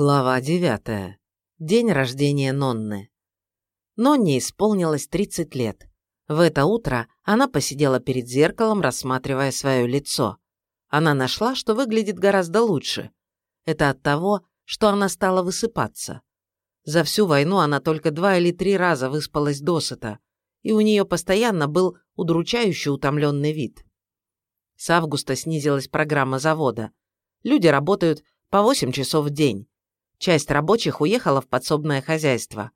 Глава 9. День рождения Нонны. Нонне исполнилось 30 лет. В это утро она посидела перед зеркалом, рассматривая свое лицо. Она нашла, что выглядит гораздо лучше. Это от того, что она стала высыпаться. За всю войну она только два или три раза выспалась досыта, и у нее постоянно был удручающе утомленный вид. С августа снизилась программа завода. Люди работают по 8 часов в день Часть рабочих уехала в подсобное хозяйство.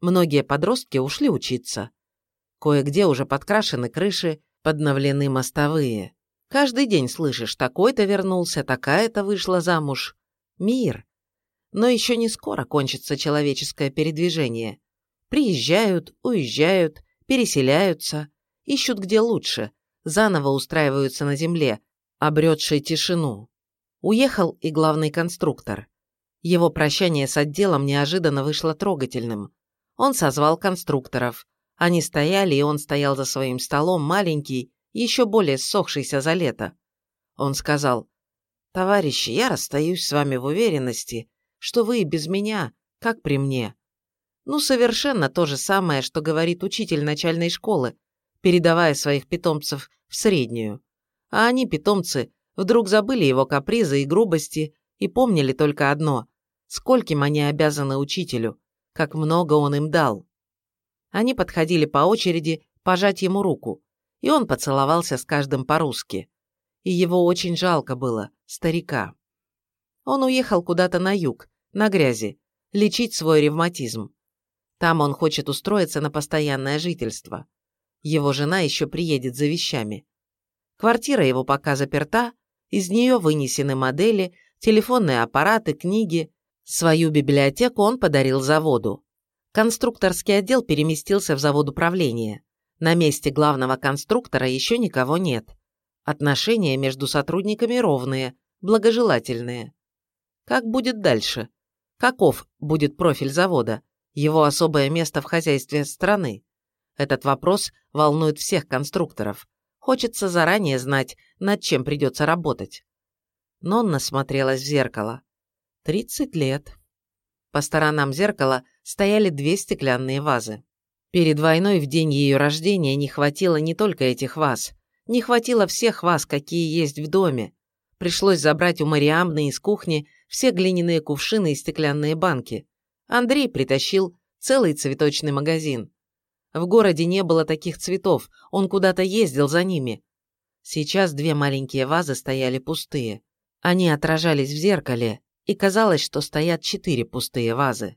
Многие подростки ушли учиться. Кое-где уже подкрашены крыши, подновлены мостовые. Каждый день слышишь, такой-то вернулся, такая-то вышла замуж. Мир. Но еще не скоро кончится человеческое передвижение. Приезжают, уезжают, переселяются, ищут где лучше, заново устраиваются на земле, обретшей тишину. Уехал и главный конструктор. Его прощание с отделом неожиданно вышло трогательным. Он созвал конструкторов. Они стояли, и он стоял за своим столом, маленький, еще более ссохшийся за лето. Он сказал, «Товарищи, я расстаюсь с вами в уверенности, что вы и без меня, как при мне». Ну, совершенно то же самое, что говорит учитель начальной школы, передавая своих питомцев в среднюю. А они, питомцы, вдруг забыли его капризы и грубости и помнили только одно скольким они обязаны учителю, как много он им дал. Они подходили по очереди пожать ему руку, и он поцеловался с каждым по-русски. И его очень жалко было, старика. Он уехал куда-то на юг, на грязи, лечить свой ревматизм. Там он хочет устроиться на постоянное жительство. Его жена еще приедет за вещами. Квартира его пока заперта, из нее вынесены модели, телефонные аппараты, книги, Свою библиотеку он подарил заводу. Конструкторский отдел переместился в завод управления. На месте главного конструктора еще никого нет. Отношения между сотрудниками ровные, благожелательные. Как будет дальше? Каков будет профиль завода? Его особое место в хозяйстве страны? Этот вопрос волнует всех конструкторов. Хочется заранее знать, над чем придется работать. Нонна смотрелась в зеркало. Тридцать лет. По сторонам зеркала стояли две стеклянные вазы. Перед войной в день ее рождения не хватило не только этих ваз. Не хватило всех ваз, какие есть в доме. Пришлось забрать у Мариамны из кухни все глиняные кувшины и стеклянные банки. Андрей притащил целый цветочный магазин. В городе не было таких цветов, он куда-то ездил за ними. Сейчас две маленькие вазы стояли пустые. Они отражались в зеркале, и казалось, что стоят четыре пустые вазы.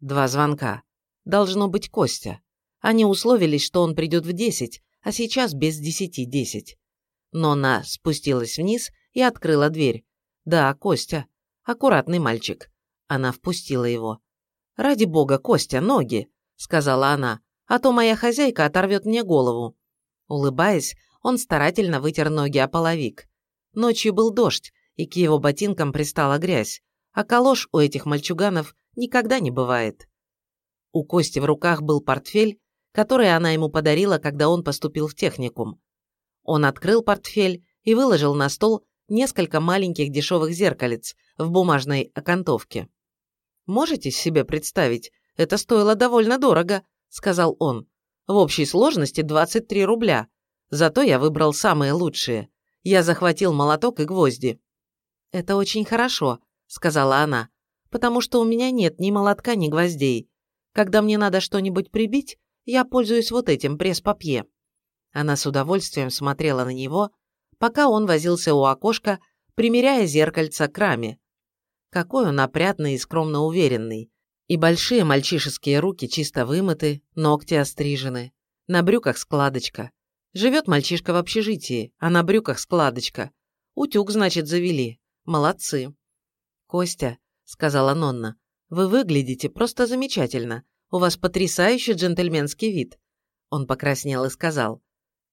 Два звонка. Должно быть Костя. Они условились, что он придет в десять, а сейчас без десяти десять. Но она спустилась вниз и открыла дверь. Да, Костя. Аккуратный мальчик. Она впустила его. «Ради бога, Костя, ноги!» — сказала она. «А то моя хозяйка оторвет мне голову». Улыбаясь, он старательно вытер ноги о половик. Ночью был дождь, и к его ботинкам пристала грязь, а калош у этих мальчуганов никогда не бывает. У Кости в руках был портфель, который она ему подарила, когда он поступил в техникум. Он открыл портфель и выложил на стол несколько маленьких дешевых зеркалец в бумажной окантовке. «Можете себе представить, это стоило довольно дорого», — сказал он. «В общей сложности 23 рубля. Зато я выбрал самые лучшие. Я захватил молоток и гвозди. «Это очень хорошо», — сказала она, «потому что у меня нет ни молотка, ни гвоздей. Когда мне надо что-нибудь прибить, я пользуюсь вот этим пресс-папье». Она с удовольствием смотрела на него, пока он возился у окошка, примеряя зеркальца к раме. Какой он опрятный и скромно уверенный. И большие мальчишеские руки чисто вымыты, ногти острижены. На брюках складочка. Живет мальчишка в общежитии, а на брюках складочка. Утюг, значит, завели. Молодцы. Костя, сказала Нонна, вы выглядите просто замечательно. У вас потрясающий джентльменский вид. Он покраснел и сказал.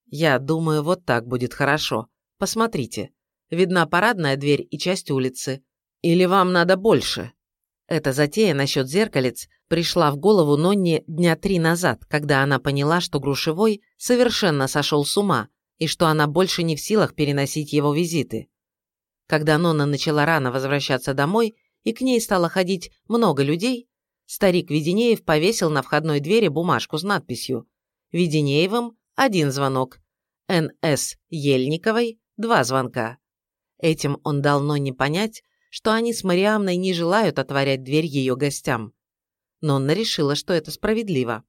Я думаю, вот так будет хорошо. Посмотрите. Видна парадная дверь и часть улицы. Или вам надо больше? Эта затея насчет зеркалец пришла в голову Нонне дня три назад, когда она поняла, что Грушевой совершенно сошел с ума и что она больше не в силах переносить его визиты. Когда Нонна начала рано возвращаться домой, и к ней стало ходить много людей, старик Веденеев повесил на входной двери бумажку с надписью «Веденеевым один звонок, Н.С. Ельниковой два звонка». Этим он дал не понять, что они с Мариамной не желают отворять дверь ее гостям. Нонна решила, что это справедливо.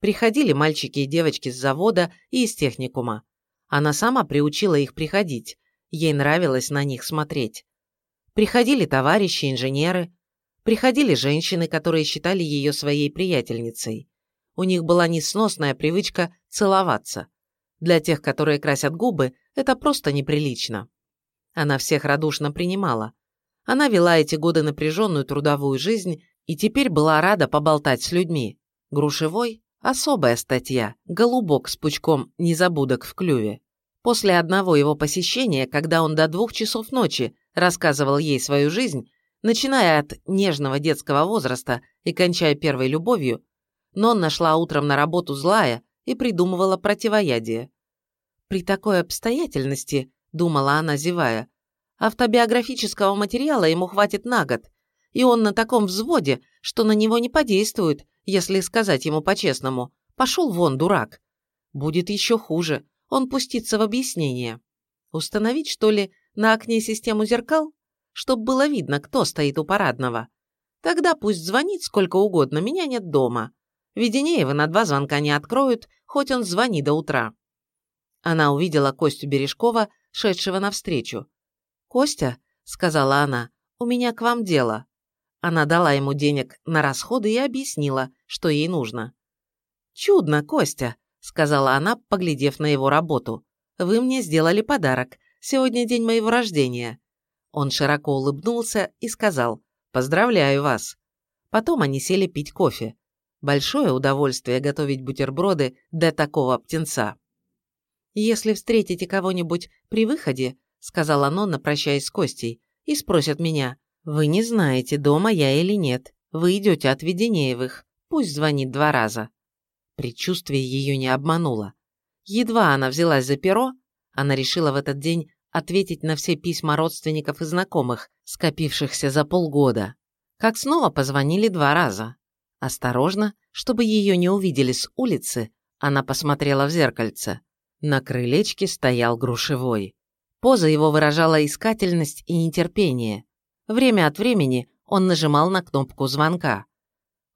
Приходили мальчики и девочки с завода и из техникума. Она сама приучила их приходить, ей нравилось на них смотреть. Приходили товарищи, инженеры, приходили женщины, которые считали ее своей приятельницей. У них была несносная привычка целоваться. Для тех, которые красят губы, это просто неприлично. Она всех радушно принимала. Она вела эти годы напряженную трудовую жизнь и теперь была рада поболтать с людьми. Грушевой – особая статья, голубок с пучком незабудок в клюве. После одного его посещения, когда он до двух часов ночи рассказывал ей свою жизнь, начиная от нежного детского возраста и кончая первой любовью, Нон нашла утром на работу злая и придумывала противоядие. При такой обстоятельности, думала она, зевая, автобиографического материала ему хватит на год, и он на таком взводе, что на него не подействует, если сказать ему по-честному «пошел вон, дурак». Будет еще хуже, он пустится в объяснение. Установить, что ли, на окне систему зеркал? Чтоб было видно, кто стоит у парадного. Тогда пусть звонит сколько угодно, меня нет дома. Веденеева на два звонка не откроют, хоть он звони до утра. Она увидела Костю Бережкова, шедшего навстречу. «Костя», — сказала она, — «у меня к вам дело». Она дала ему денег на расходы и объяснила, что ей нужно. «Чудно, Костя», — сказала она, поглядев на его работу. «Вы мне сделали подарок. Сегодня день моего рождения». Он широко улыбнулся и сказал «Поздравляю вас». Потом они сели пить кофе. Большое удовольствие готовить бутерброды для такого птенца. «Если встретите кого-нибудь при выходе», — сказала Нонна, прощаясь с Костей, — «и спросят меня, вы не знаете, дома я или нет. Вы идете от Веденеевых. Пусть звонит два раза». Предчувствие ее не обмануло. Едва она взялась за перо, она решила в этот день ответить на все письма родственников и знакомых, скопившихся за полгода. Как снова позвонили два раза. Осторожно, чтобы ее не увидели с улицы, она посмотрела в зеркальце. На крылечке стоял грушевой. Поза его выражала искательность и нетерпение. Время от времени он нажимал на кнопку звонка.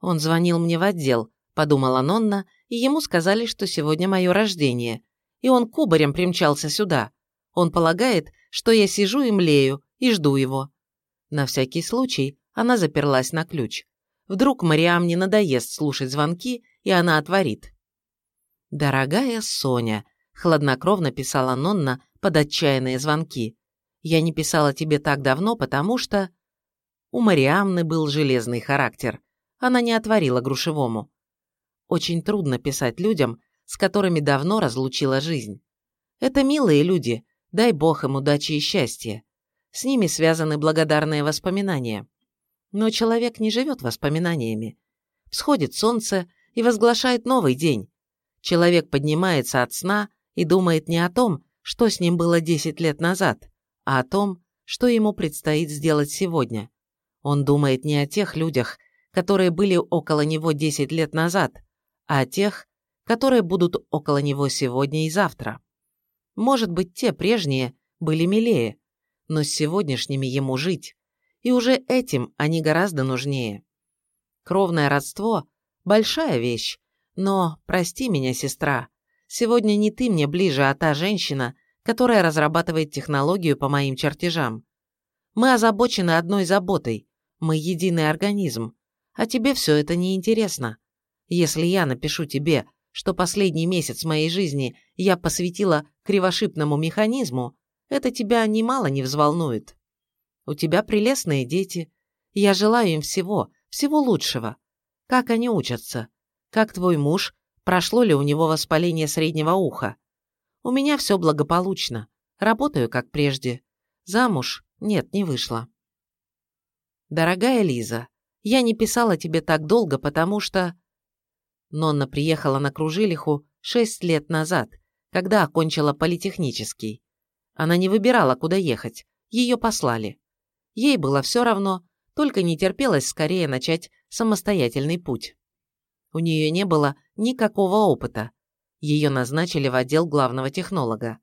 «Он звонил мне в отдел», — подумала Нонна, и ему сказали, что сегодня мое рождение. И он кубарем примчался сюда. Он полагает, что я сижу и млею, и жду его. На всякий случай она заперлась на ключ. Вдруг Мариам не надоест слушать звонки, и она отворит. «Дорогая Соня», — хладнокровно писала Нонна под отчаянные звонки, я не писала тебе так давно, потому что...» У Мариамны был железный характер. Она не отворила грушевому. Очень трудно писать людям, с которыми давно разлучила жизнь. Это милые люди, дай бог им удачи и счастья. С ними связаны благодарные воспоминания. Но человек не живет воспоминаниями. Всходит солнце и возглашает новый день. Человек поднимается от сна и думает не о том, что с ним было 10 лет назад, а о том, что ему предстоит сделать сегодня. Он думает не о тех людях, которые были около него 10 лет назад, а о тех, которые будут около него сегодня и завтра. Может быть, те прежние были милее, но с сегодняшними ему жить, и уже этим они гораздо нужнее. Кровное родство – большая вещь, но, прости меня, сестра, сегодня не ты мне ближе, а та женщина – которая разрабатывает технологию по моим чертежам. Мы озабочены одной заботой. Мы единый организм. А тебе все это не интересно. Если я напишу тебе, что последний месяц моей жизни я посвятила кривошипному механизму, это тебя немало не взволнует. У тебя прелестные дети. Я желаю им всего, всего лучшего. Как они учатся? Как твой муж? Прошло ли у него воспаление среднего уха? У меня все благополучно. Работаю, как прежде. Замуж? Нет, не вышла. Дорогая Лиза, я не писала тебе так долго, потому что... Нонна приехала на Кружилиху шесть лет назад, когда окончила политехнический. Она не выбирала, куда ехать. Ее послали. Ей было все равно, только не терпелось скорее начать самостоятельный путь. У нее не было никакого опыта. Ее назначили в отдел главного технолога.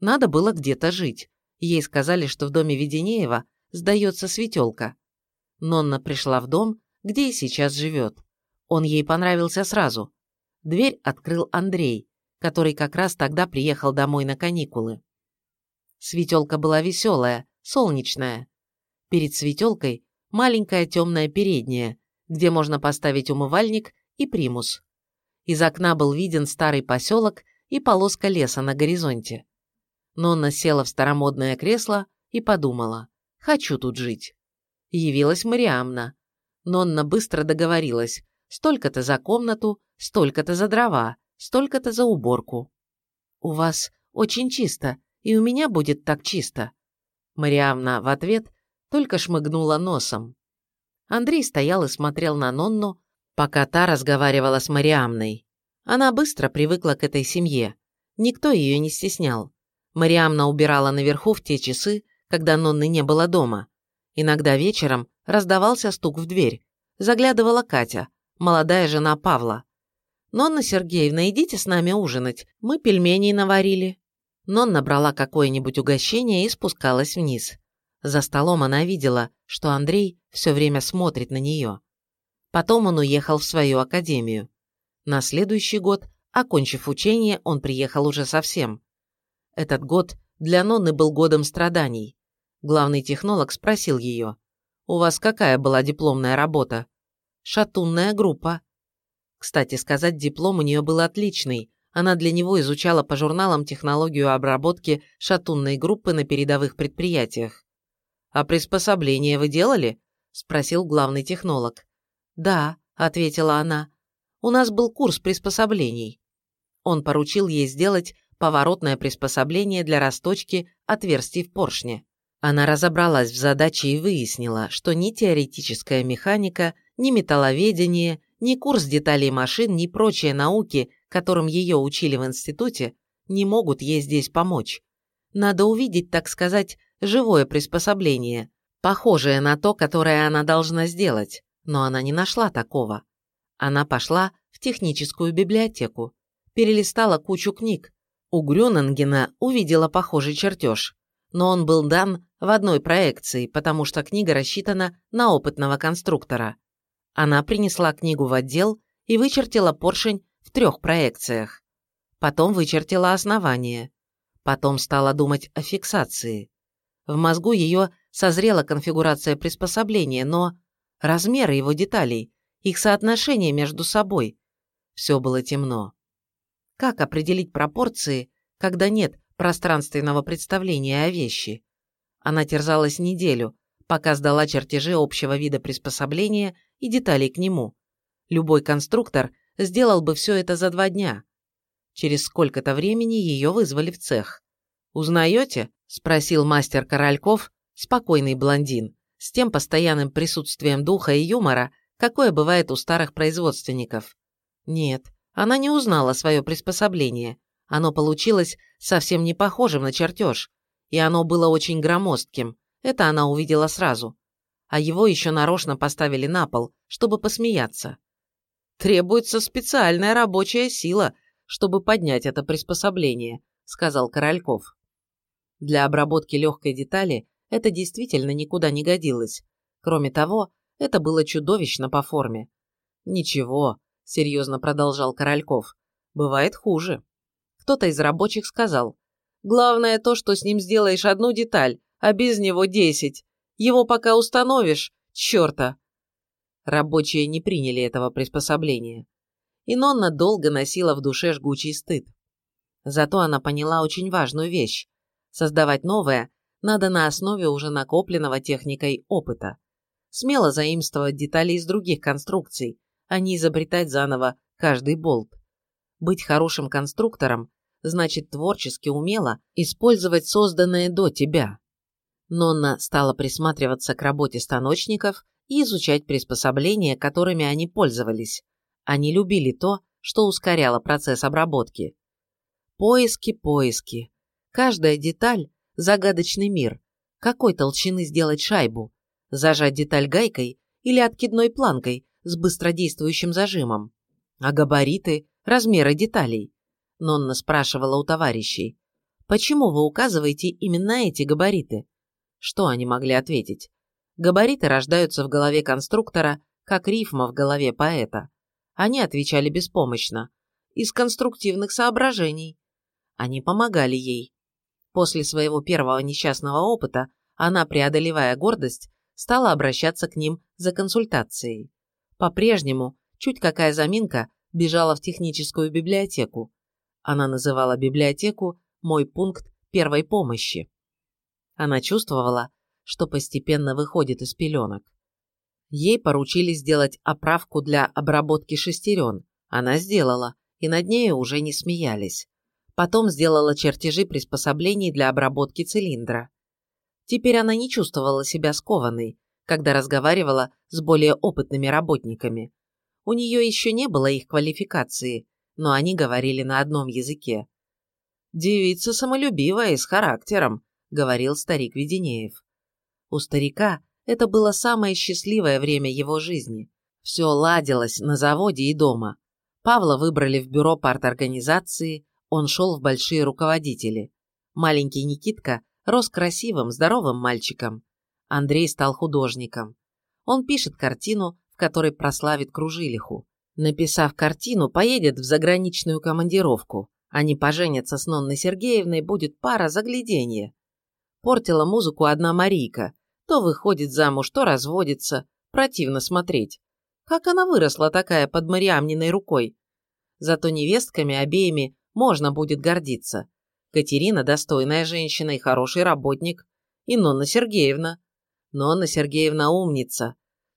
Надо было где-то жить. Ей сказали, что в доме Веденеева сдается светелка. Нонна пришла в дом, где и сейчас живет. Он ей понравился сразу. Дверь открыл Андрей, который как раз тогда приехал домой на каникулы. Светелка была веселая, солнечная. Перед светелкой маленькая темная передняя, где можно поставить умывальник и примус. Из окна был виден старый поселок и полоска леса на горизонте. Нонна села в старомодное кресло и подумала, хочу тут жить. Явилась Мариамна. Нонна быстро договорилась, столько-то за комнату, столько-то за дрова, столько-то за уборку. «У вас очень чисто, и у меня будет так чисто». Мариамна в ответ только шмыгнула носом. Андрей стоял и смотрел на Нонну, пока та разговаривала с Мариамной. Она быстро привыкла к этой семье. Никто ее не стеснял. Мариамна убирала наверху в те часы, когда Нонны не было дома. Иногда вечером раздавался стук в дверь. Заглядывала Катя, молодая жена Павла. «Нонна Сергеевна, идите с нами ужинать, мы пельменей наварили». Нонна брала какое-нибудь угощение и спускалась вниз. За столом она видела, что Андрей все время смотрит на нее. Потом он уехал в свою академию. На следующий год, окончив учение, он приехал уже совсем. Этот год для Нонны был годом страданий. Главный технолог спросил ее, «У вас какая была дипломная работа?» «Шатунная группа». Кстати сказать, диплом у нее был отличный. Она для него изучала по журналам технологию обработки шатунной группы на передовых предприятиях. «А приспособление вы делали?» – спросил главный технолог. «Да», – ответила она. «У нас был курс приспособлений». Он поручил ей сделать поворотное приспособление для расточки отверстий в поршне. Она разобралась в задаче и выяснила, что ни теоретическая механика, ни металловедение, ни курс деталей машин, ни прочие науки, которым ее учили в институте, не могут ей здесь помочь. Надо увидеть, так сказать, живое приспособление, похожее на то, которое она должна сделать, но она не нашла такого. Она пошла в техническую библиотеку, перелистала кучу книг. У Грюнингена увидела похожий чертеж, но он был дан в одной проекции, потому что книга рассчитана на опытного конструктора. Она принесла книгу в отдел и вычертила поршень в трех проекциях. Потом вычертила основание. Потом стала думать о фиксации. В мозгу ее созрела конфигурация приспособления, но размеры его деталей, их соотношение между собой, все было темно. Как определить пропорции, когда нет пространственного представления о вещи? Она терзалась неделю, пока сдала чертежи общего вида приспособления и деталей к нему. Любой конструктор сделал бы все это за два дня. Через сколько-то времени ее вызвали в цех. «Узнаете?» – спросил мастер Корольков, спокойный блондин, с тем постоянным присутствием духа и юмора, какое бывает у старых производственников. Нет, она не узнала свое приспособление. Оно получилось совсем не похожим на чертеж, и оно было очень громоздким, это она увидела сразу. А его еще нарочно поставили на пол, чтобы посмеяться. «Требуется специальная рабочая сила, чтобы поднять это приспособление», — сказал Корольков. Для обработки легкой детали это действительно никуда не годилось. Кроме того, это было чудовищно по форме. «Ничего», — серьезно продолжал Корольков, — «бывает хуже». Кто-то из рабочих сказал, «Главное то, что с ним сделаешь одну деталь, а без него десять. Его пока установишь, черта!» Рабочие не приняли этого приспособления. И Нонна долго носила в душе жгучий стыд. Зато она поняла очень важную вещь. Создавать новое надо на основе уже накопленного техникой опыта. Смело заимствовать детали из других конструкций, а не изобретать заново каждый болт. Быть хорошим конструктором значит творчески умело использовать созданное до тебя. Нонна стала присматриваться к работе станочников и изучать приспособления, которыми они пользовались. Они любили то, что ускоряло процесс обработки. Поиски, поиски. Каждая деталь – загадочный мир. Какой толщины сделать шайбу? Зажать деталь гайкой или откидной планкой с быстродействующим зажимом? А габариты, размеры деталей? Нонна спрашивала у товарищей. Почему вы указываете именно эти габариты? Что они могли ответить? Габариты рождаются в голове конструктора, как рифма в голове поэта. Они отвечали беспомощно. Из конструктивных соображений. Они помогали ей. После своего первого несчастного опыта она, преодолевая гордость, стала обращаться к ним за консультацией. По-прежнему, чуть какая заминка, бежала в техническую библиотеку. Она называла библиотеку «мой пункт первой помощи». Она чувствовала, что постепенно выходит из пеленок. Ей поручили сделать оправку для обработки шестерен. Она сделала, и над нею уже не смеялись. Потом сделала чертежи приспособлений для обработки цилиндра. Теперь она не чувствовала себя скованной, когда разговаривала с более опытными работниками. У нее еще не было их квалификации, но они говорили на одном языке. «Девица самолюбивая и с характером», — говорил старик Веденеев. У старика это было самое счастливое время его жизни. Все ладилось на заводе и дома. Павла выбрали в бюро парторганизации, он шел в большие руководители. Маленький Никитка рос красивым, здоровым мальчиком. Андрей стал художником. Он пишет картину, в которой прославит Кружилиху. Написав картину, поедет в заграничную командировку. Они поженятся с Нонной Сергеевной, будет пара загляденье. Портила музыку одна Марийка. То выходит замуж, то разводится. Противно смотреть. Как она выросла такая под Мариамниной рукой? Зато невестками обеими можно будет гордиться. Катерина – достойная женщина и хороший работник. И Нонна Сергеевна. Нонна Сергеевна умница.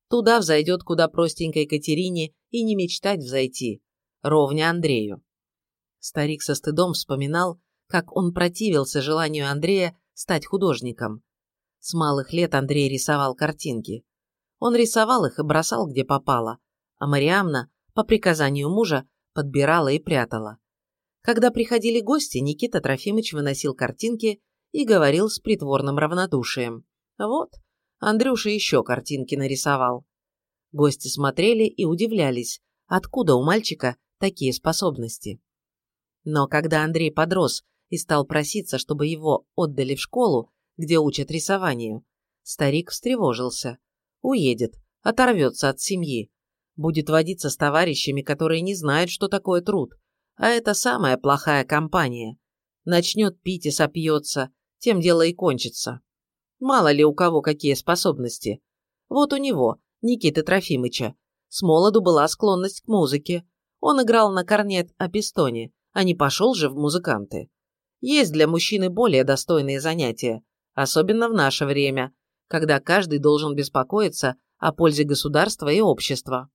Туда взойдет куда простенькой Катерине и не мечтать взойти. Ровня Андрею. Старик со стыдом вспоминал, как он противился желанию Андрея стать художником. С малых лет Андрей рисовал картинки. Он рисовал их и бросал где попало, а Мариамна, по приказанию мужа, подбирала и прятала. Когда приходили гости, Никита Трофимыч выносил картинки и говорил с притворным равнодушием. Вот, Андрюша еще картинки нарисовал. Гости смотрели и удивлялись, откуда у мальчика такие способности. Но когда Андрей подрос и стал проситься, чтобы его отдали в школу, где учат рисованию, старик встревожился. Уедет, оторвется от семьи. Будет водиться с товарищами, которые не знают, что такое труд, а это самая плохая компания. Начнет пить и сопьется, тем дело и кончится. Мало ли у кого какие способности. Вот у него, Никиты Трофимыча, с молоду была склонность к музыке. Он играл на корнет о пистоне, а не пошел же в музыканты. Есть для мужчины более достойные занятия, особенно в наше время, когда каждый должен беспокоиться о пользе государства и общества.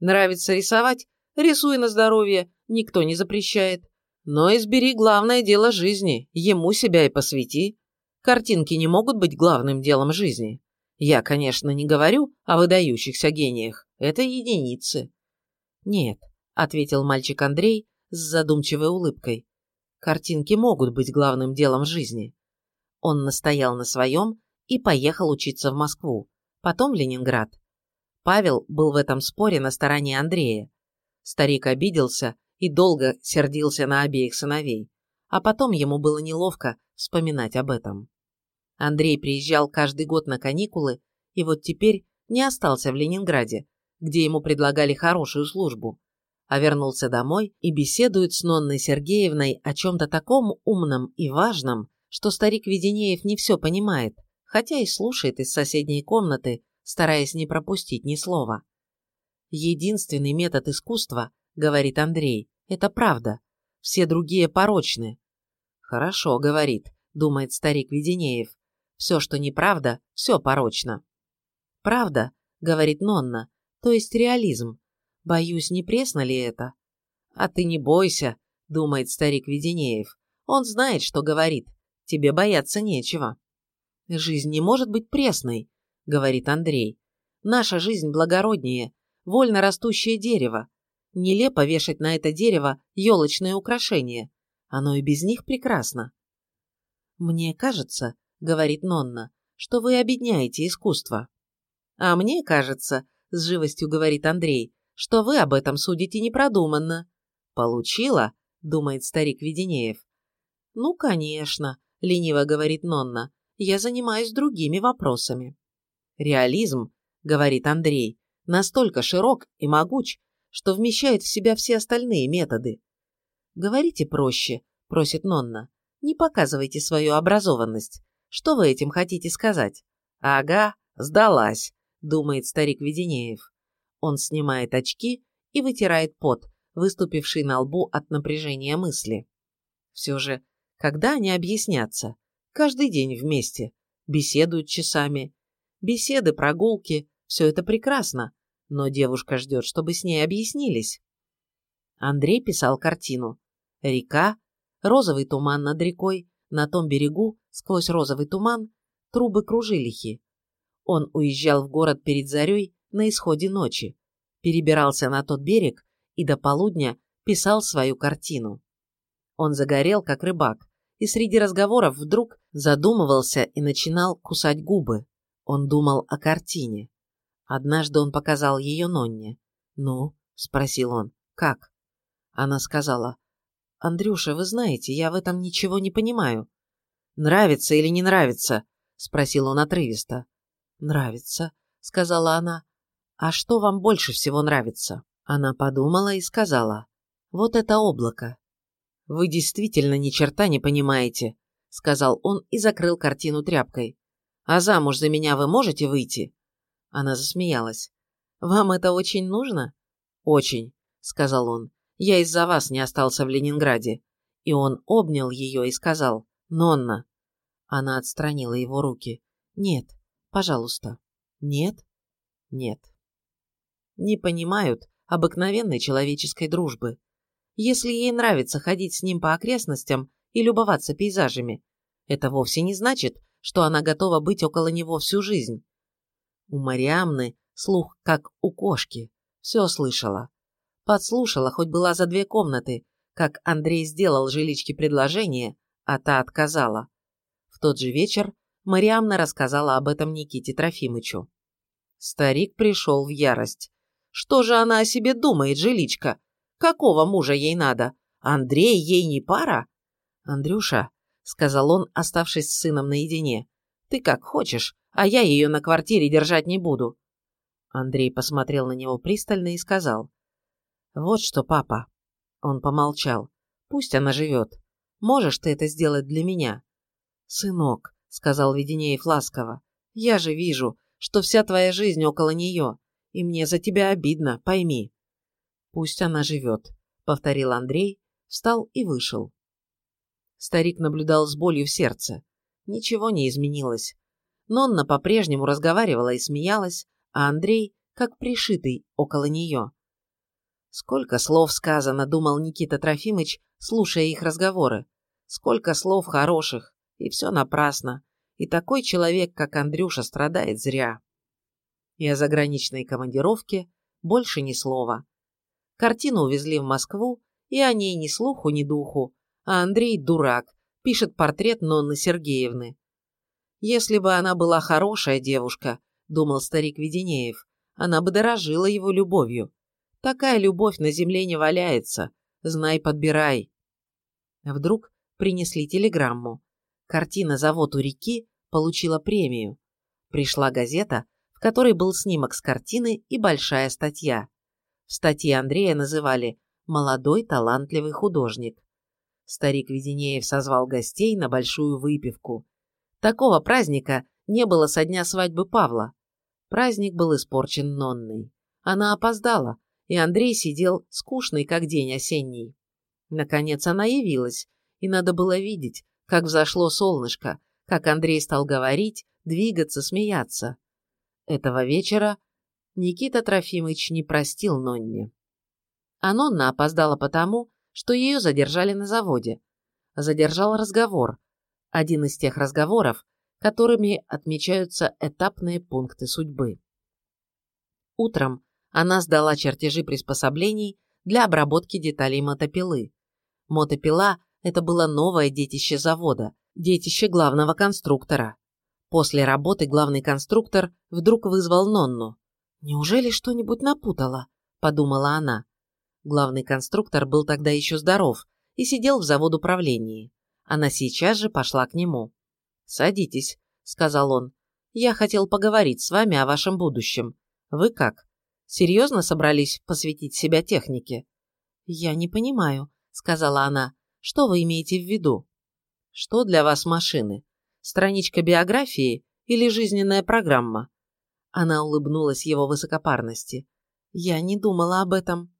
Нравится рисовать? Рисуй на здоровье, никто не запрещает. Но избери главное дело жизни, ему себя и посвяти. Картинки не могут быть главным делом жизни. Я, конечно, не говорю о выдающихся гениях, это единицы. Нет, ответил мальчик Андрей с задумчивой улыбкой. Картинки могут быть главным делом жизни. Он настоял на своем и поехал учиться в Москву, потом в Ленинград. Павел был в этом споре на стороне Андрея. Старик обиделся и долго сердился на обеих сыновей, а потом ему было неловко вспоминать об этом. Андрей приезжал каждый год на каникулы и вот теперь не остался в Ленинграде, где ему предлагали хорошую службу, а вернулся домой и беседует с Нонной Сергеевной о чем-то таком умном и важном, что старик Веденеев не все понимает, хотя и слушает из соседней комнаты, стараясь не пропустить ни слова. Единственный метод искусства говорит Андрей. Это правда. Все другие порочны. Хорошо, говорит, думает старик Веденеев. Все, что неправда, все порочно. Правда, говорит Нонна, то есть реализм. Боюсь, не пресно ли это? А ты не бойся, думает старик Веденеев. Он знает, что говорит. Тебе бояться нечего. Жизнь не может быть пресной, говорит Андрей. Наша жизнь благороднее, вольно растущее дерево. Нелепо вешать на это дерево елочные украшения. Оно и без них прекрасно. «Мне кажется, — говорит Нонна, — что вы обедняете искусство». «А мне кажется, — с живостью говорит Андрей, — что вы об этом судите непродуманно». «Получила?» — думает старик Веденеев. «Ну, конечно», — лениво говорит Нонна, — «я занимаюсь другими вопросами». «Реализм», — говорит Андрей, — «настолько широк и могуч, что вмещает в себя все остальные методы». «Говорите проще», — просит Нонна. «Не показывайте свою образованность. Что вы этим хотите сказать?» «Ага, сдалась», — думает старик Веденеев. Он снимает очки и вытирает пот, выступивший на лбу от напряжения мысли. Все же, когда они объяснятся? Каждый день вместе. Беседуют часами. Беседы, прогулки – все это прекрасно. Но девушка ждет, чтобы с ней объяснились. Андрей писал картину. Река, розовый туман над рекой, на том берегу, сквозь розовый туман, трубы кружилихи. Он уезжал в город перед зарей на исходе ночи, перебирался на тот берег и до полудня писал свою картину. Он загорел, как рыбак, и среди разговоров вдруг задумывался и начинал кусать губы. Он думал о картине. Однажды он показал ее Нонне. «Ну?» – спросил он. «Как?» Она сказала. «Андрюша, вы знаете, я в этом ничего не понимаю». «Нравится или не нравится?» – спросил он отрывисто. «Нравится», – сказала она. «А что вам больше всего нравится?» Она подумала и сказала. «Вот это облако». «Вы действительно ни черта не понимаете», – сказал он и закрыл картину тряпкой. «А замуж за меня вы можете выйти?» Она засмеялась. «Вам это очень нужно?» «Очень», – сказал он. «Я из-за вас не остался в Ленинграде». И он обнял ее и сказал «Нонна». Она отстранила его руки. «Нет, пожалуйста». «Нет?» «Нет». Не понимают обыкновенной человеческой дружбы. Если ей нравится ходить с ним по окрестностям и любоваться пейзажами, это вовсе не значит, что она готова быть около него всю жизнь. У Мариамны слух как у кошки. Все слышала. Подслушала, хоть была за две комнаты, как Андрей сделал жиличке предложение, а та отказала. В тот же вечер Мариамна рассказала об этом Никите Трофимычу. Старик пришел в ярость. Что же она о себе думает, жиличка? Какого мужа ей надо? Андрей ей не пара? Андрюша, сказал он, оставшись с сыном наедине, ты как хочешь, а я ее на квартире держать не буду. Андрей посмотрел на него пристально и сказал. Вот что, папа. Он помолчал. Пусть она живет. Можешь ты это сделать для меня? Сынок, сказал Веденеев ласково, я же вижу, что вся твоя жизнь около нее, и мне за тебя обидно, пойми. Пусть она живет, повторил Андрей, встал и вышел. Старик наблюдал с болью в сердце. Ничего не изменилось. Нонна по-прежнему разговаривала и смеялась, а Андрей, как пришитый, около нее. Сколько слов сказано, думал Никита Трофимыч, слушая их разговоры. Сколько слов хороших, и все напрасно. И такой человек, как Андрюша, страдает зря. И о заграничной командировке больше ни слова. Картину увезли в Москву, и о ней ни слуху, ни духу, а Андрей дурак, пишет портрет Нонны Сергеевны. Если бы она была хорошая девушка, думал старик Веденеев, она бы дорожила его любовью. Такая любовь на земле не валяется, знай, подбирай. Вдруг принесли телеграмму. Картина «Завод у реки» получила премию. Пришла газета, в которой был снимок с картины и большая статья. В статье Андрея называли «Молодой талантливый художник». Старик Веденеев созвал гостей на большую выпивку. Такого праздника не было со дня свадьбы Павла. Праздник был испорчен Нонной. Она опоздала, и Андрей сидел скучный, как день осенний. Наконец она явилась, и надо было видеть, как взошло солнышко, как Андрей стал говорить, двигаться, смеяться. Этого вечера Никита Трофимович не простил Нонне. А Нонна опоздала потому, что ее задержали на заводе. Задержал разговор, один из тех разговоров, которыми отмечаются этапные пункты судьбы. Утром она сдала чертежи приспособлений для обработки деталей мотопилы. Мотопила – это было новое детище завода, детище главного конструктора. После работы главный конструктор вдруг вызвал Нонну. «Неужели что-нибудь напутала?» – подумала она. Главный конструктор был тогда еще здоров и сидел в завод управлении. Она сейчас же пошла к нему. «Садитесь», – сказал он. «Я хотел поговорить с вами о вашем будущем. Вы как? Серьезно собрались посвятить себя технике?» «Я не понимаю», – сказала она. «Что вы имеете в виду?» «Что для вас машины? Страничка биографии или жизненная программа?» Она улыбнулась его высокопарности. «Я не думала об этом».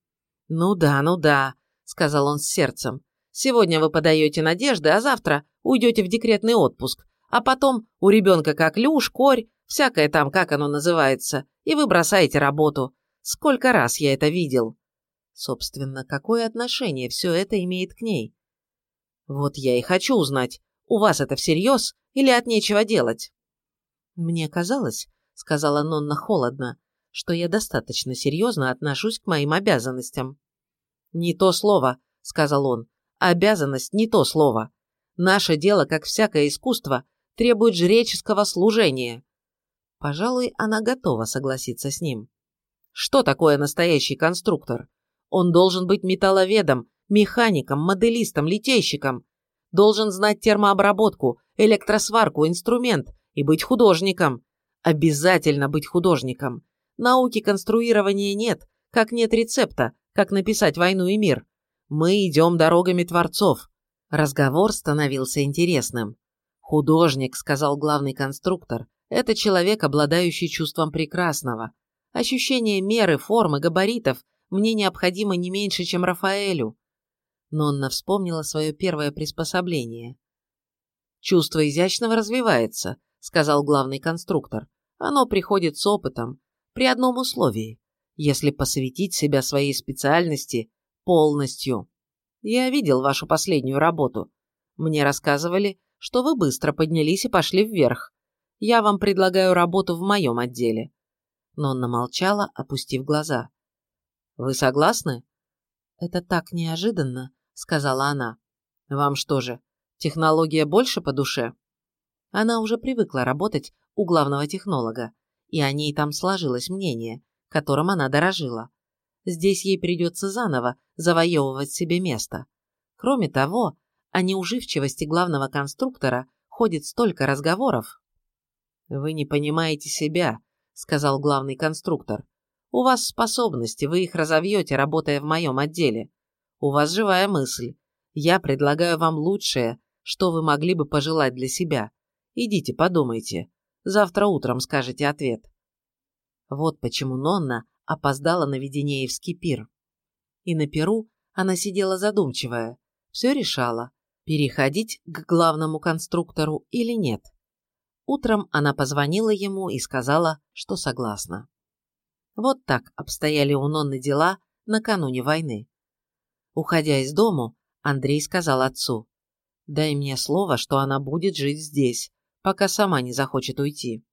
«Ну да, ну да», – сказал он с сердцем. «Сегодня вы подаете надежды, а завтра уйдете в декретный отпуск, а потом у ребенка как люш, корь, всякое там, как оно называется, и вы бросаете работу. Сколько раз я это видел. Собственно, какое отношение все это имеет к ней? Вот я и хочу узнать, у вас это всерьез или от нечего делать? Мне казалось, сказала Нонна холодно, что я достаточно серьезно отношусь к моим обязанностям. Не то слово, сказал он. Обязанность не то слово. Наше дело, как всякое искусство, требует жреческого служения. Пожалуй, она готова согласиться с ним. Что такое настоящий конструктор? Он должен быть металловедом, механиком, моделистом, литейщиком. Должен знать термообработку, электросварку, инструмент и быть художником. Обязательно быть художником. Науки конструирования нет, как нет рецепта, как написать «Войну и мир». Мы идем дорогами творцов. Разговор становился интересным. «Художник», — сказал главный конструктор, — «это человек, обладающий чувством прекрасного. Ощущение меры, формы, габаритов мне необходимо не меньше, чем Рафаэлю». Нонна вспомнила свое первое приспособление. «Чувство изящного развивается», — сказал главный конструктор. «Оно приходит с опытом, при одном условии, если посвятить себя своей специальности полностью. Я видел вашу последнюю работу. Мне рассказывали, что вы быстро поднялись и пошли вверх. Я вам предлагаю работу в моем отделе». Нонна молчала, опустив глаза. «Вы согласны?» «Это так неожиданно», — сказала она. «Вам что же, технология больше по душе?» Она уже привыкла работать у главного технолога, и о ней там сложилось мнение, которым она дорожила. Здесь ей придется заново завоевывать себе место. Кроме того, о неуживчивости главного конструктора ходит столько разговоров. «Вы не понимаете себя», — сказал главный конструктор. «У вас способности, вы их разовьете, работая в моем отделе. У вас живая мысль. Я предлагаю вам лучшее, что вы могли бы пожелать для себя. Идите, подумайте. Завтра утром скажете ответ». Вот почему Нонна опоздала на Веденеевский пир. И на пиру она сидела задумчивая, все решала, переходить к главному конструктору или нет. Утром она позвонила ему и сказала, что согласна. Вот так обстояли у Нонны дела накануне войны. Уходя из дому, Андрей сказал отцу, «Дай мне слово, что она будет жить здесь, пока сама не захочет уйти».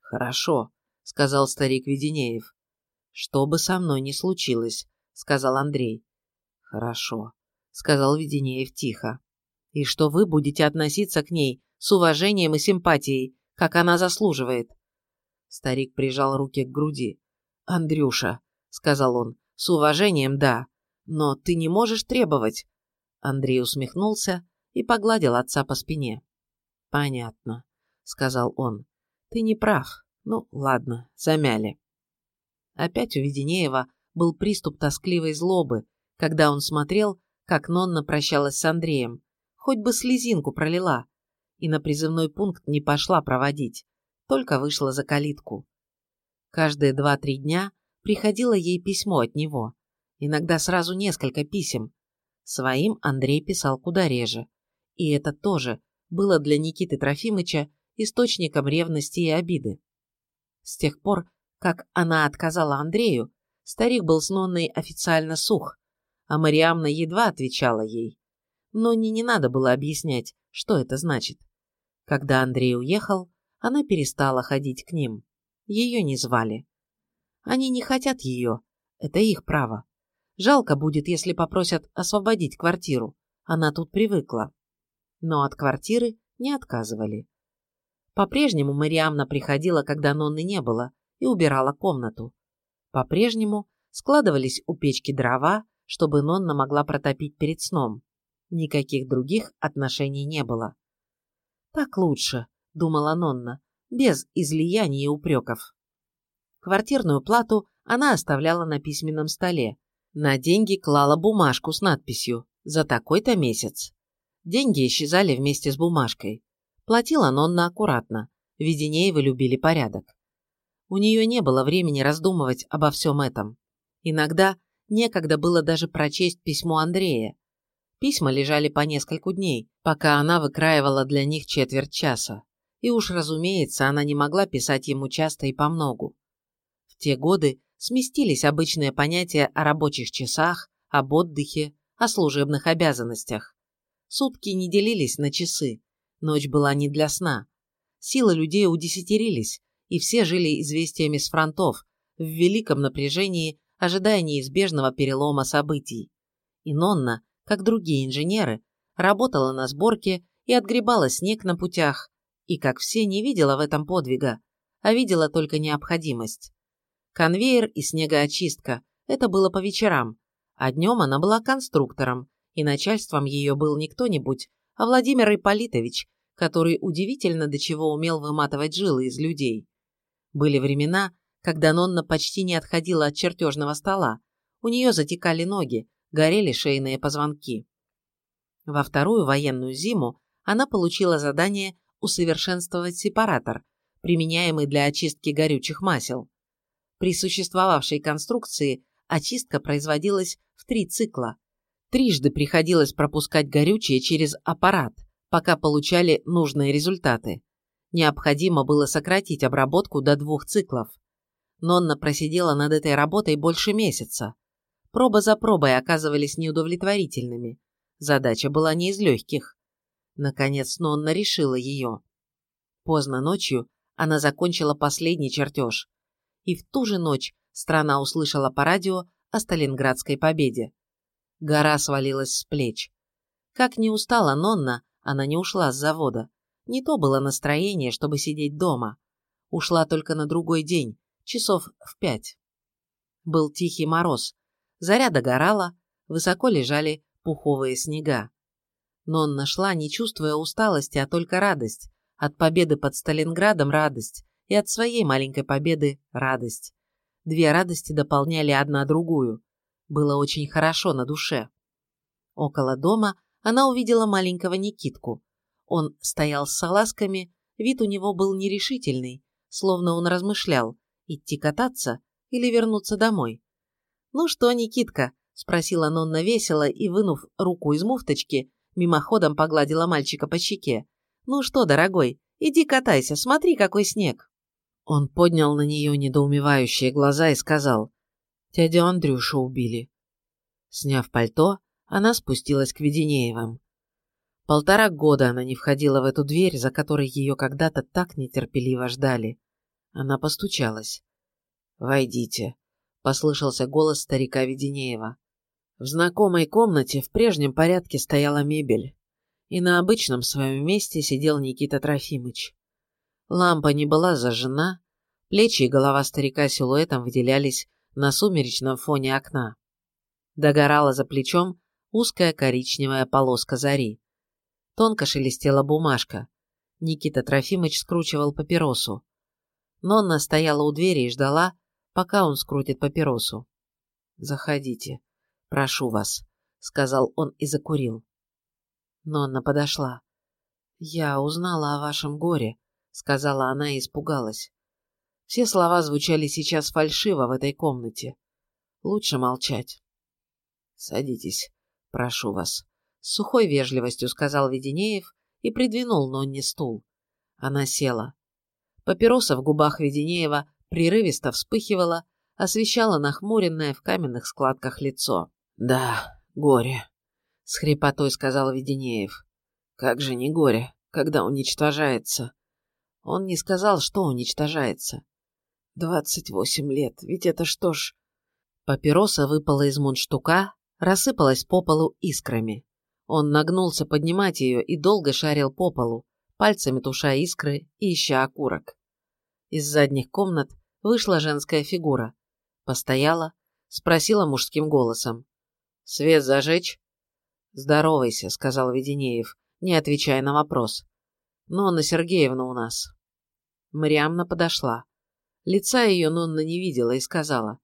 «Хорошо», — сказал старик Веденеев. «Что бы со мной ни случилось», — сказал Андрей. «Хорошо», — сказал Веденеев тихо и что вы будете относиться к ней с уважением и симпатией, как она заслуживает. Старик прижал руки к груди. «Андрюша», — сказал он, — «с уважением, да, но ты не можешь требовать». Андрей усмехнулся и погладил отца по спине. «Понятно», — сказал он. «Ты не прав. Ну, ладно, замяли». Опять у Веденеева был приступ тоскливой злобы, когда он смотрел, как Нонна прощалась с Андреем, хоть бы слезинку пролила, и на призывной пункт не пошла проводить, только вышла за калитку. Каждые два-три дня приходило ей письмо от него, иногда сразу несколько писем. Своим Андрей писал куда реже, и это тоже было для Никиты Трофимыча источником ревности и обиды. С тех пор, как она отказала Андрею, старик был с Нонной официально сух, а Мариамна едва отвечала ей но не, не надо было объяснять, что это значит. Когда Андрей уехал, она перестала ходить к ним. Ее не звали. Они не хотят ее, это их право. Жалко будет, если попросят освободить квартиру. Она тут привыкла. Но от квартиры не отказывали. По-прежнему Мариамна приходила, когда Нонны не было, и убирала комнату. По-прежнему складывались у печки дрова, чтобы Нонна могла протопить перед сном. Никаких других отношений не было. «Так лучше», — думала Нонна, без излияний и упреков. Квартирную плату она оставляла на письменном столе. На деньги клала бумажку с надписью «За такой-то месяц». Деньги исчезали вместе с бумажкой. Платила Нонна аккуратно. Веденеевы любили порядок. У нее не было времени раздумывать обо всем этом. Иногда некогда было даже прочесть письмо Андрея. Письма лежали по нескольку дней, пока она выкраивала для них четверть часа. И уж, разумеется, она не могла писать ему часто и помногу. В те годы сместились обычные понятия о рабочих часах, об отдыхе, о служебных обязанностях. Сутки не делились на часы, ночь была не для сна. Силы людей удесятерились, и все жили известиями с фронтов, в великом напряжении, ожидая неизбежного перелома событий. И Нонна, как другие инженеры, работала на сборке и отгребала снег на путях, и, как все, не видела в этом подвига, а видела только необходимость. Конвейер и снегоочистка – это было по вечерам, а днем она была конструктором, и начальством ее был не кто-нибудь, а Владимир Ипполитович, который удивительно до чего умел выматывать жилы из людей. Были времена, когда Нонна почти не отходила от чертежного стола, у нее затекали ноги, горели шейные позвонки. Во вторую военную зиму она получила задание усовершенствовать сепаратор, применяемый для очистки горючих масел. При существовавшей конструкции очистка производилась в три цикла. Трижды приходилось пропускать горючее через аппарат, пока получали нужные результаты необходимо было сократить обработку до двух циклов. Нонна просидела над этой работой больше месяца. Проба за пробой оказывались неудовлетворительными. Задача была не из легких. Наконец Нонна решила ее. Поздно ночью она закончила последний чертеж. И в ту же ночь страна услышала по радио о Сталинградской победе. Гора свалилась с плеч. Как не устала Нонна, она не ушла с завода. Не то было настроение, чтобы сидеть дома. Ушла только на другой день, часов в пять. Был тихий мороз. Заря догорала, высоко лежали пуховые снега. Но он нашла, не чувствуя усталости, а только радость. От победы под Сталинградом радость, и от своей маленькой победы радость. Две радости дополняли одна другую. Было очень хорошо на душе. Около дома она увидела маленького Никитку. Он стоял с салазками, вид у него был нерешительный, словно он размышлял, идти кататься или вернуться домой. «Ну что, Никитка?» – спросила Нонна весело и, вынув руку из муфточки, мимоходом погладила мальчика по щеке. «Ну что, дорогой, иди катайся, смотри, какой снег!» Он поднял на нее недоумевающие глаза и сказал, «Дядю Андрюшу убили». Сняв пальто, она спустилась к Веденеевым. Полтора года она не входила в эту дверь, за которой ее когда-то так нетерпеливо ждали. Она постучалась. «Войдите», — послышался голос старика Веденеева. В знакомой комнате в прежнем порядке стояла мебель, и на обычном своем месте сидел Никита Трофимыч. Лампа не была зажжена, плечи и голова старика силуэтом выделялись на сумеречном фоне окна. Догорала за плечом узкая коричневая полоска зари. Тонко шелестела бумажка. Никита Трофимыч скручивал папиросу. Нонна стояла у двери и ждала, пока он скрутит папиросу. «Заходите, прошу вас», — сказал он и закурил. Нонна подошла. «Я узнала о вашем горе», — сказала она и испугалась. Все слова звучали сейчас фальшиво в этой комнате. Лучше молчать. «Садитесь, прошу вас», с сухой вежливостью сказал Веденеев и придвинул Нонне стул. Она села. Папироса в губах Веденеева прерывисто вспыхивала, освещала нахмуренное в каменных складках лицо. «Да, горе», — с хрипотой сказал Веденеев. «Как же не горе, когда уничтожается?» Он не сказал, что уничтожается. «Двадцать восемь лет, ведь это что ж...» Папироса выпала из мундштука, рассыпалась по полу искрами. Он нагнулся поднимать ее и долго шарил по полу, пальцами туша искры и ища окурок. Из задних комнат вышла женская фигура. Постояла, спросила мужским голосом. «Свет зажечь?» «Здоровайся», — сказал Веденеев, не отвечая на вопрос. «Нонна Сергеевна у нас». Мариамна подошла. Лица ее Нонна не видела и сказала.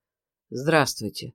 «Здравствуйте».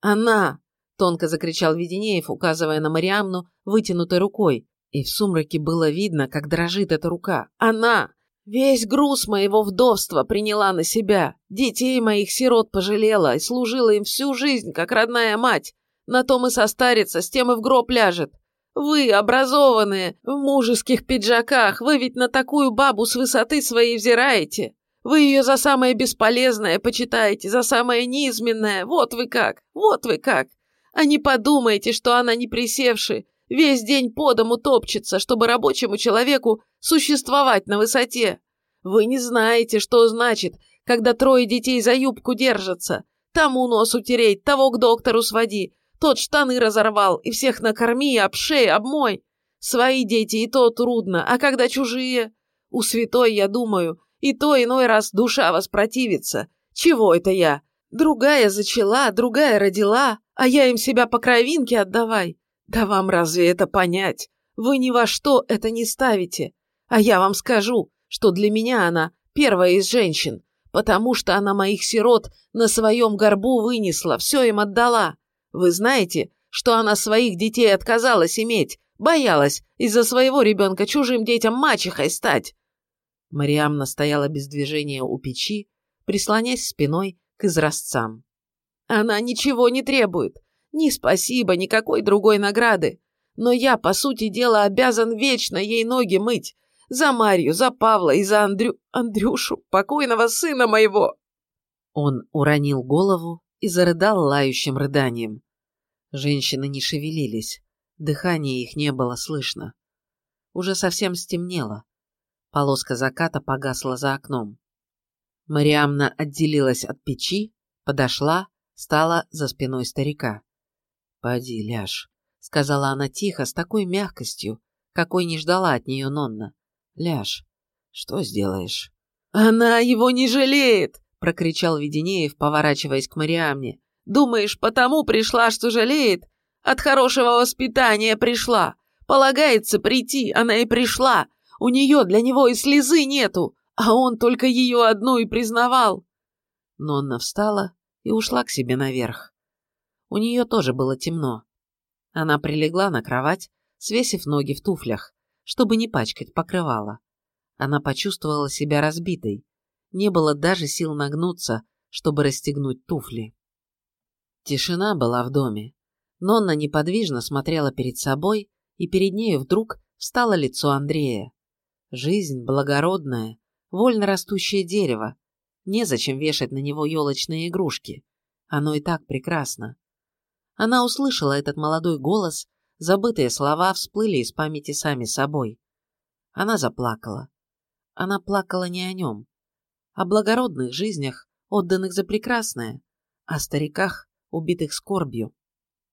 «Она!» — тонко закричал Веденеев, указывая на Мариамну вытянутой рукой, и в сумраке было видно, как дрожит эта рука. «Она! Весь груз моего вдовства приняла на себя, детей моих сирот пожалела и служила им всю жизнь, как родная мать. На том и состарится, с тем и в гроб ляжет. Вы, образованные, в мужеских пиджаках, вы ведь на такую бабу с высоты своей взираете. Вы ее за самое бесполезное почитаете, за самое низменное. Вот вы как, вот вы как. А не подумайте, что она не присевший, Весь день по дому топчется, чтобы рабочему человеку существовать на высоте. Вы не знаете, что значит, когда трое детей за юбку держатся. Тому нос утереть, того к доктору своди. Тот штаны разорвал, и всех накорми, обшей, обмой. Свои дети и то трудно, а когда чужие? У святой, я думаю, и то иной раз душа воспротивится. Чего это я? Другая зачала, другая родила, а я им себя по кровинке отдавай. Да вам разве это понять? Вы ни во что это не ставите. А я вам скажу, что для меня она первая из женщин, потому что она моих сирот на своем горбу вынесла, все им отдала. Вы знаете, что она своих детей отказалась иметь, боялась из-за своего ребенка чужим детям мачехой стать. Мариамна стояла без движения у печи, прислонясь спиной к изразцам. Она ничего не требует, ни спасибо, никакой другой награды. Но я, по сути дела, обязан вечно ей ноги мыть. За Марью, за Павла и за Андрю... Андрюшу, покойного сына моего!» Он уронил голову и зарыдал лающим рыданием. Женщины не шевелились, дыхания их не было слышно. Уже совсем стемнело. Полоска заката погасла за окном. Мариамна отделилась от печи, подошла, стала за спиной старика. «Поди, ляж», — сказала она тихо, с такой мягкостью, какой не ждала от нее Нонна. «Ляж, что сделаешь?» «Она его не жалеет!» — прокричал Веденеев, поворачиваясь к Мариамне. «Думаешь, потому пришла, что жалеет? От хорошего воспитания пришла. Полагается прийти, она и пришла. У нее для него и слезы нету, а он только ее одну и признавал». Нонна встала и ушла к себе наверх. У нее тоже было темно. Она прилегла на кровать, свесив ноги в туфлях, чтобы не пачкать покрывало. Она почувствовала себя разбитой. Не было даже сил нагнуться, чтобы расстегнуть туфли. Тишина была в доме. Нонна неподвижно смотрела перед собой, и перед нею вдруг встало лицо Андрея. Жизнь благородная, вольно растущее дерево. Незачем вешать на него елочные игрушки. Оно и так прекрасно. Она услышала этот молодой голос, забытые слова всплыли из памяти сами собой. Она заплакала. Она плакала не о нем, о благородных жизнях, отданных за прекрасное, о стариках, убитых скорбью,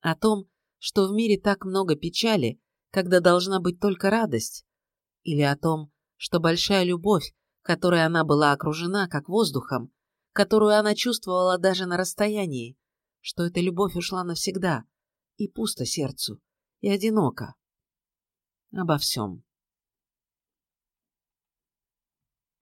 о том, что в мире так много печали, когда должна быть только радость, или о том, что большая любовь, которой она была окружена как воздухом, которую она чувствовала даже на расстоянии, что эта любовь ушла навсегда, и пусто сердцу, и одиноко. Обо всем.